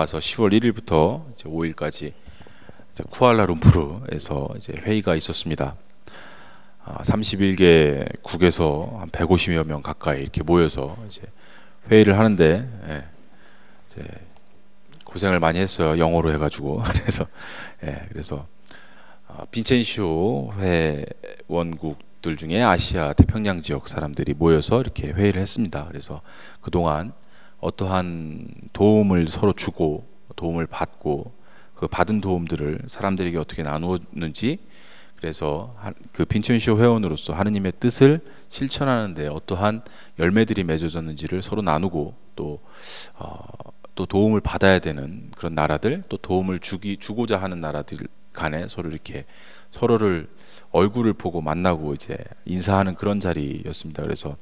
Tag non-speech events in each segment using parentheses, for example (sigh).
와서 10월 1일부터 이제 5일까지 이제 쿠알라룸푸르에서 회의가 있었습니다. 아, 31개 국에서 한 150여 명 가까이 이렇게 모여서 회의를 하는데 예, 고생을 많이 했어요. 영어로 해가지고 (laughs) 그래서 예, 그래서 어, 빈첸시오 회원국들 중에 아시아 태평양 지역 사람들이 모여서 이렇게 회의를 했습니다. 그래서 그 동안 어떠한 도움을 서로 주고 도움을 받고 그 받은 도움들을 사람들에게 어떻게 나누었는지 그래서 그 빈첸시오 회원으로서 하느님의 뜻을 실천하는데 어떠한 열매들이 맺어졌는지를 서로 나누고 또 어, 또 도움을 받아야 되는 그런 나라들 또 도움을 주기 주고자 하는 나라들 간에 서로 이렇게 서로를 얼굴을 보고 만나고 이제 인사하는 그런 자리였습니다. 그래서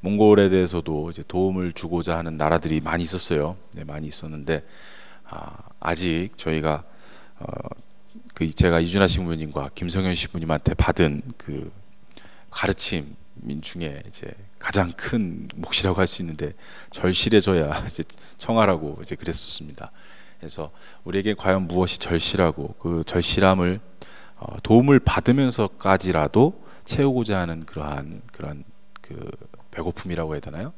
몽골에 대해서도 이제 도움을 주고자 하는 나라들이 많이 있었어요. 네, 많이 있었는데 아, 직 저희가 어, 그 제가 이준하 신부님과 김성현 신부님한테 받은 그 가르침 중에 이제 가장 큰 몫이라고 할 수 있는데 절실해져야 (laughs) 이제 청하라고 이제 그랬었습니다. 그래서 우리에게 과연 무엇이 절실하고 그 절실함을 어, 도움을 받으면서까지라도 채우고자 하는 그러한 그런 그 배고픔이라고 해야 되나요?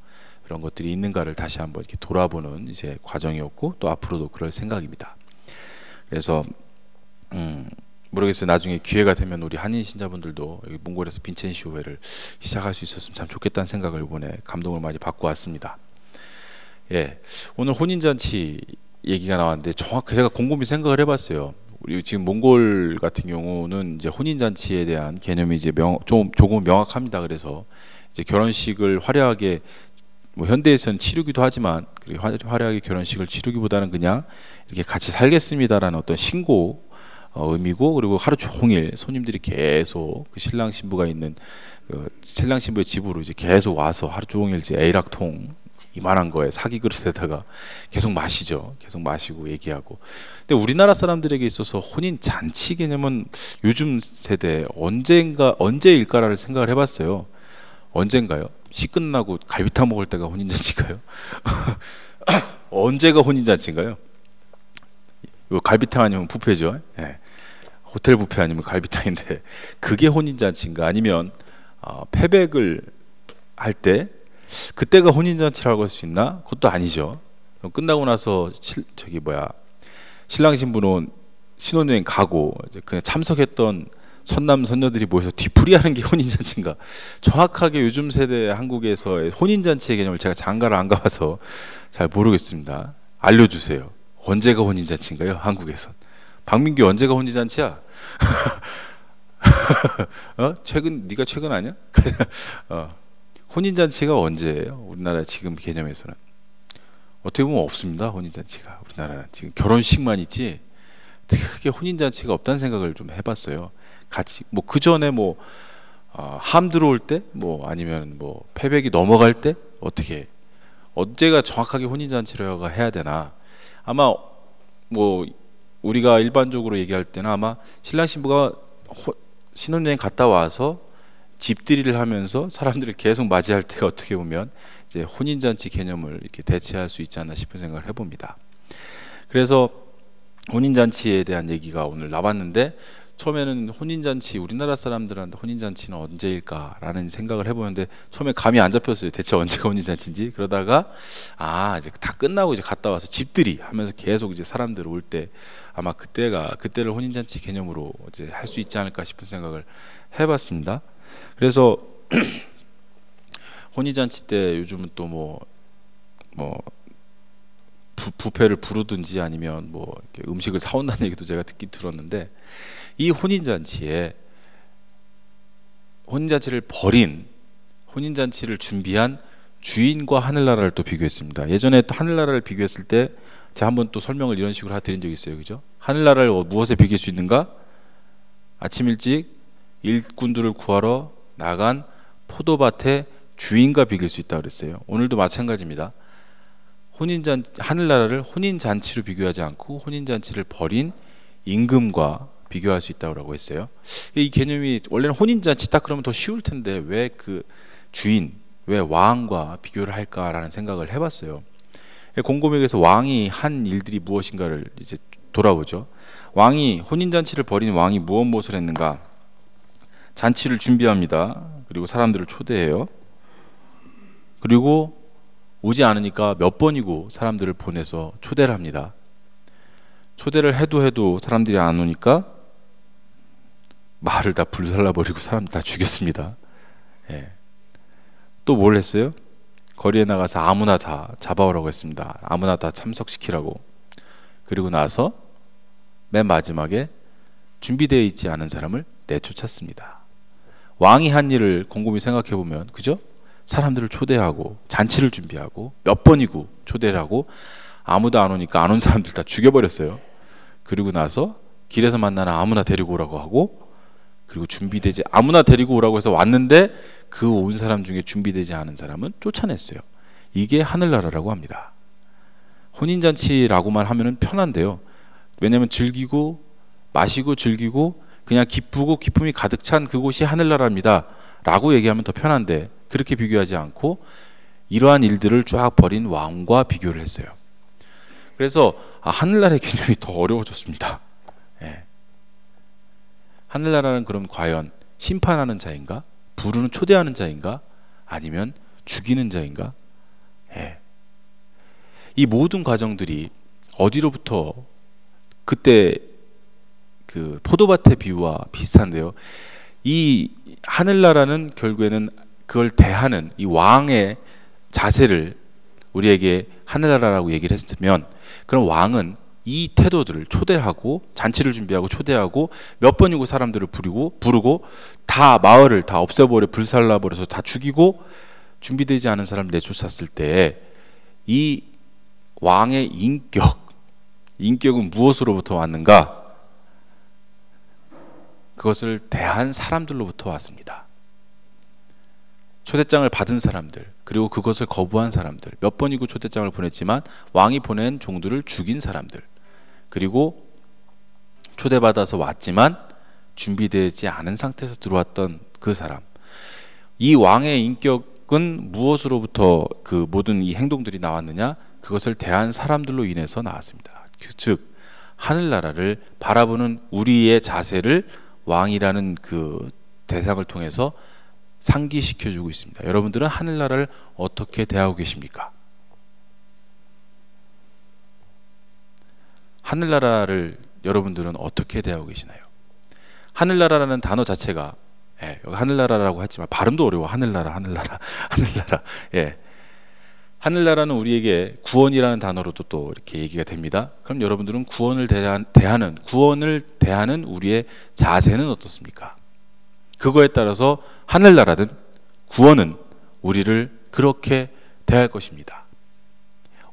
그런 것들이 있는가를 다시 한번 이렇게 돌아보는 이제 과정이었고 또 앞으로도 그럴 생각입니다. 그래서 음, 모르겠어요. 나중에 기회가 되면 우리 한인 신자분들도 몽골에서 빈첸시오 회를 시작할 수 있었으면 참 좋겠다는 생각을 이번에 감동을 많이 받고 왔습니다. 예, 오늘 혼인 잔치 얘기가 나왔는데 정확히 제가 곰곰이 생각을 해봤어요. 우리 지금 몽골 같은 경우는 이제 혼인 잔치에 대한 개념이 이제 명, 좀 조금 명확합니다. 그래서 이제 결혼식을 화려하게 뭐 현대에서는 치르기도 하지만 화려하게 결혼식을 치르기보다는 그냥 이렇게 같이 살겠습니다라는 어떤 신고 어, 의미고 그리고 하루 종일 손님들이 계속 그 신랑 신부가 있는 그 신랑 신부의 집으로 이제 계속 와서 하루 종일 이제 에이락통 이만한 거에 사기 그릇에다가 계속 마시죠. 계속 마시고 얘기하고. 근데 우리나라 사람들에게 있어서 혼인 잔치 개념은 요즘 세대 언젠가 언제일까라를 생각을 해봤어요. 언젠가요? 시 끝나고 갈비탕 먹을 때가 혼인 잔치가요? (laughs) 언제가 혼인 잔치인가요? 갈비탕 아니면 부페죠. 네. 호텔 부페 아니면 갈비탕인데 그게 혼인 잔치인가 아니면 어, 패백을 할때 그때가 혼인잔치라고 할 수 있나? 그것도 아니죠. 끝나고 나서 실, 저기 뭐야 신랑 신부는 신혼여행 가고 그냥 참석했던 선남 선녀들이 모여서 뒤풀이하는 게 (laughs) 혼인잔치인가? 정확하게 요즘 세대 한국에서의 혼인잔치의 개념을 제가 장가를 안 가봐서 잘 모르겠습니다. 알려주세요. 언제가 혼인잔치인가요? 한국에선 박민규 언제가 혼인잔치야? (laughs) 어? 최근 네가 최근 아니야? (laughs) 어. 혼인잔치가 언제예요? 우리나라 지금 개념에서는 어떻게 보면 없습니다. 혼인잔치가 우리나라는 지금 결혼식만 있지 크게 혼인잔치가 없다는 생각을 좀 해봤어요. 같이 뭐 그 전에 뭐함 어, 들어올 때 뭐 아니면 뭐 패백이 넘어갈 때 어떻게 언제가 정확하게 혼인잔치라고 해야 되나 아마 뭐 우리가 일반적으로 얘기할 때는 아마 신랑 신부가 신혼여행 갔다 와서 집들이를 하면서 사람들을 계속 맞이할 때가 (laughs) 어떻게 보면 이제 혼인잔치 개념을 이렇게 대체할 수 있지 않나 싶은 생각을 해봅니다. 그래서 혼인잔치에 대한 얘기가 오늘 나왔는데 처음에는 혼인잔치 우리나라 사람들한테 혼인잔치는 언제일까라는 생각을 해보는데 처음에 감이 안 잡혔어요. 대체 언제가 (laughs) 혼인잔치인지 그러다가 아 이제 다 끝나고 이제 갔다 와서 집들이 하면서 계속 이제 사람들 올 때 아마 그때가 그때를 혼인잔치 개념으로 이제 할 수 있지 않을까 싶은 생각을 해봤습니다. 그래서 (clears throat) 혼인잔치 때 요즘은 또 뭐뭐 뭐 부페를 부르든지 아니면 뭐 음식을 사온다는 얘기도 제가 듣기 들었는데 이 혼인잔치에 혼인잔치를 벌인 혼인잔치를 준비한 주인과 하늘나라를 또 비교했습니다. 예전에 또 하늘나라를 비교했을 때 제가 한번 또 설명을 이런 식으로 드린 적이 있어요. 그죠? 하늘나라를 무엇에 비길 수 있는가? 아침 일찍 일꾼들을 구하러 나간 포도밭의 주인과 비길 수 있다 그랬어요. 오늘도 마찬가지입니다. 혼인잔 하늘나라를 혼인 잔치로 비교하지 않고 혼인 잔치를 벌인 임금과 비교할 수 있다고 했어요. 이 개념이 원래는 혼인 잔치 딱 그러면 더 쉬울 텐데 왜 그 주인, 왜 왕과 비교를 할까라는 생각을 해봤어요. 곰곰이에게서 왕이 한 일들이 무엇인가를 이제 돌아보죠. 왕이 혼인 잔치를 벌인 왕이 무엇 무엇을 했는가? 잔치를 준비합니다. 그리고 사람들을 초대해요. 그리고 오지 않으니까 몇 번이고 사람들을 보내서 초대를 합니다. 초대를 해도 해도 사람들이 안 오니까 말을 다 불살라 버리고 사람 다 죽였습니다. 예. 또 뭘 했어요? 거리에 나가서 아무나 다 잡아오라고 했습니다. 아무나 다 참석시키라고. 그리고 나서 맨 마지막에 준비되어 있지 않은 사람을 내쫓았습니다. 왕이 한 일을 곰곰이 생각해 보면 그죠? 사람들을 초대하고 잔치를 준비하고 몇 번이고 초대를 하고 아무도 안 오니까 안 온 사람들 다 죽여버렸어요. 그리고 나서 길에서 만나는 아무나 데리고 오라고 하고 그리고 준비되지 아무나 데리고 오라고 해서 왔는데 그 온 사람 중에 준비되지 않은 사람은 쫓아냈어요. 이게 하늘나라라고 합니다. 혼인잔치라고만 하면은 편한데요. 왜냐하면 즐기고 마시고 즐기고 그냥 기쁘고 기쁨이 가득 찬 그곳이 하늘나라입니다. 라고 얘기하면 더 편한데 그렇게 비교하지 않고 이러한 일들을 쫙 벌인 왕과 비교를 했어요. 그래서 아, 하늘나라의 개념이 더 어려워졌습니다. 예. 하늘나라는 그럼 과연 심판하는 자인가? 부르는 초대하는 자인가? 아니면 죽이는 자인가? 예. 이 모든 과정들이 어디로부터 그때 그 포도밭의 비유와 비슷한데요. 이 하늘나라는 결국에는 그걸 대하는 이 왕의 자세를 우리에게 하늘나라라고 얘기를 했으면 그럼 왕은 이 태도들을 초대하고 잔치를 준비하고 초대하고 몇 번이고 사람들을 부르고 부르고 다 마을을 다 없애버려 불살라 버려서 다 죽이고 준비되지 않은 사람을 내쫓았을 때 이 왕의 인격 인격은 무엇으로부터 왔는가? 그것을 대한 사람들로부터 왔습니다. 초대장을 받은 사람들, 그리고 그것을 거부한 사람들, 몇 번이고 초대장을 보냈지만 왕이 보낸 종들을 죽인 사람들, 그리고 초대받아서 왔지만 준비되지 않은 상태에서 들어왔던 그 사람. 이 왕의 인격은 무엇으로부터 그 모든 이 행동들이 나왔느냐? 그것을 대한 사람들로 인해서 나왔습니다. 즉, 하늘나라를 바라보는 우리의 자세를 왕이라는 그 대상을 통해서 상기시켜 주고 있습니다. 여러분들은 하늘나라를 어떻게 대하고 계십니까? 하늘나라를 여러분들은 어떻게 대하고 계시나요? 하늘나라라는 단어 자체가 예, 여기 하늘나라라고 했지만 발음도 어려워. 하늘나라, 하늘나라, (laughs) 하늘나라. 예. 하늘나라는 우리에게 구원이라는 단어로도 또 이렇게 얘기가 됩니다. 그럼 여러분들은 구원을 대하는 구원을 대하는 우리의 자세는 어떻습니까? 그거에 따라서 하늘나라든 구원은 우리를 그렇게 대할 것입니다.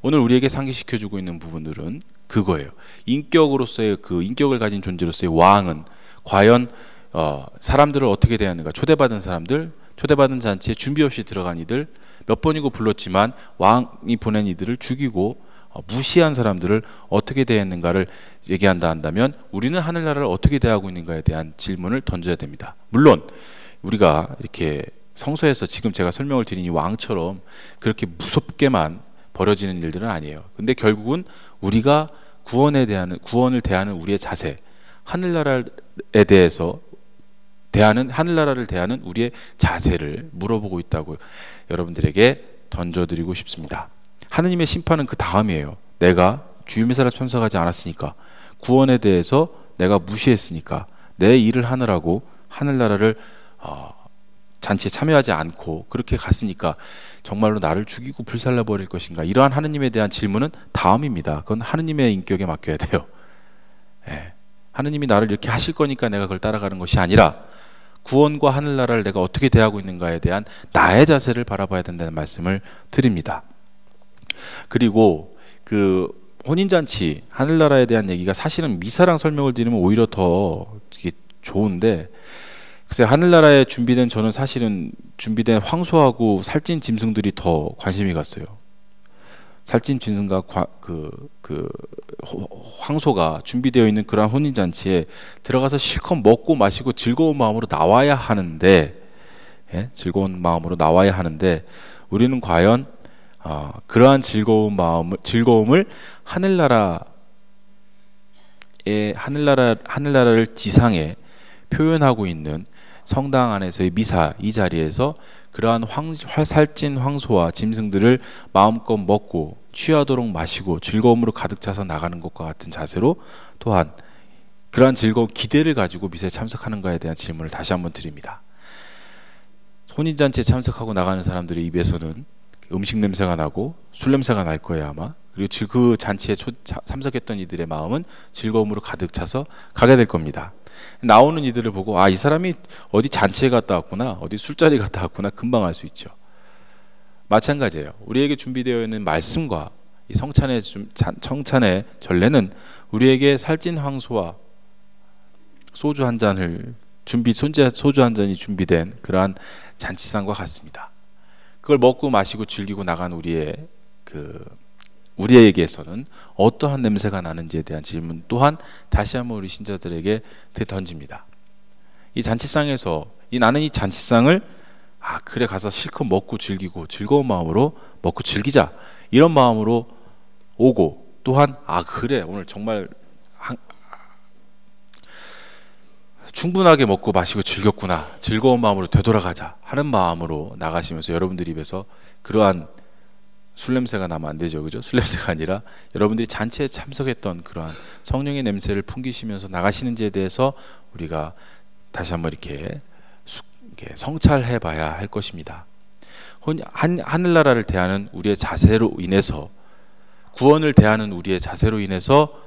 오늘 우리에게 상기시켜 주고 있는 부분들은 그거예요. 인격으로서의 그 인격을 가진 존재로서의 왕은 과연 어, 사람들을 어떻게 대하는가? 초대받은 사람들, 초대받은 잔치에 준비 없이 들어간 이들, 몇 번이고 불렀지만 왕이 보낸 이들을 죽이고 어, 무시한 사람들을 어떻게 대했는가를 얘기한다 한다면 우리는 하늘나라를 어떻게 대하고 있는가에 대한 질문을 던져야 됩니다. 물론 우리가 이렇게 성서에서 지금 제가 설명을 드린 이 왕처럼 그렇게 무섭게만 벌어지는 일들은 아니에요. 근데 결국은 우리가 구원에 대한 구원을 대하는 우리의 자세, 하늘나라에 대해서 대하는 하늘나라를 대하는 우리의 자세를 물어보고 있다고 여러분들에게 던져드리고 싶습니다. 하느님의 심판은 그 다음이에요. 내가 주님의 사람 참석하지 않았으니까 구원에 대해서 내가 무시했으니까 내 일을 하느라고 하늘나라를 어, 잔치에 참여하지 않고 그렇게 갔으니까 정말로 나를 죽이고 불살라 버릴 것인가 이러한 하느님에 대한 질문은 다음입니다. 그건 하느님의 인격에 맡겨야 돼요. 예. 하느님이 나를 이렇게 하실 거니까 내가 그걸 따라가는 것이 아니라 구원과 하늘나라를 내가 어떻게 대하고 있는가에 대한 나의 자세를 바라봐야 된다는 말씀을 드립니다. 그리고 그 혼인잔치 하늘나라에 대한 얘기가 사실은 미사랑 설명을 드리면 오히려 더 좋은데 글쎄 하늘나라에 준비된 저는 사실은 준비된 황소하고 살찐 짐승들이 더 관심이 갔어요. 살찐 짐승과 그, 그 황소가 준비되어 있는 그러한 혼인잔치에 들어가서 실컷 먹고 마시고 즐거운 마음으로 나와야 하는데 예? 즐거운 마음으로 나와야 하는데 우리는 과연 어, 그러한 즐거운 마음을 즐거움을 하늘나라의 하늘나라 하늘나라를 지상에 표현하고 있는 성당 안에서의 미사 이 자리에서 그러한 황, 살찐 황소와 짐승들을 마음껏 먹고 취하도록 마시고 즐거움으로 가득 차서 나가는 것과 같은 자세로 또한 그러한 즐거운 기대를 가지고 미사에 참석하는가에 대한 질문을 다시 한번 드립니다. 혼인잔치에 참석하고 나가는 사람들의 입에서는 음식 냄새가 나고 술 냄새가 날 거예요 아마 그리고 그 잔치에 참석했던 이들의 마음은 즐거움으로 가득 차서 가게 될 겁니다. 나오는 이들을 보고 아 이 사람이 어디 잔치에 갔다 왔구나 어디 술자리 갔다 왔구나 금방 알 수 있죠. 마찬가지예요. 우리에게 준비되어 있는 말씀과 이 성찬의 청찬의 전례는 우리에게 살찐 황소와 소주 한 잔을 준비 손재 소주 한 잔이 준비된 그러한 잔치상과 같습니다. 그걸 먹고 마시고 즐기고 나간 우리의 그 우리에게서는 어떠한 냄새가 나는지에 대한 질문 또한 다시 한번 우리 신자들에게 던집니다. 이 잔치상에서 이 나는 이 잔치상을 아 그래 가서 실컷 먹고 즐기고 즐거운 마음으로 먹고 즐기자 이런 마음으로 오고 또한 아 그래 오늘 정말 한, 충분하게 먹고 마시고 즐겼구나 즐거운 마음으로 되돌아가자 하는 마음으로 나가시면서 여러분들 입에서 그러한 술 냄새가 나면 안 되죠, 그죠? 술 냄새가 아니라 여러분들이 잔치에 참석했던 그러한 성령의 냄새를 풍기시면서 나가시는지에 대해서 우리가 다시 한번 이렇게 성찰해봐야 할 것입니다. 한, 하늘나라를 대하는 우리의 자세로 인해서 구원을 대하는 우리의 자세로 인해서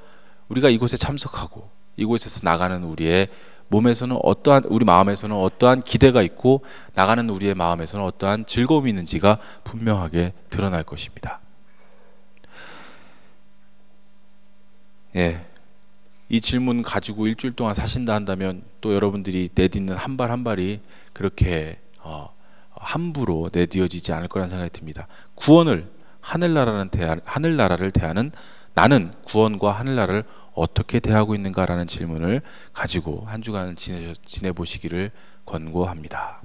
우리가 이곳에 참석하고 이곳에서 나가는 우리의 몸에서는 어떠한 우리 마음에서는 어떠한 기대가 있고 나가는 우리의 마음에서는 어떠한 즐거움이 있는지가 분명하게 드러날 것입니다. 예. 이 질문 가지고 일주일 동안 사신다 한다면 또 여러분들이 내딛는 한 발 한 발이 그렇게 어, 함부로 내디어지지 않을 거란 생각이 듭니다. 구원을 하늘나라는 대하, 하늘나라를 대하는 나는 구원과 하늘나라를 어떻게 대하고 있는가라는 질문을 가지고 한 주간 지내, 지내보시기를 권고합니다.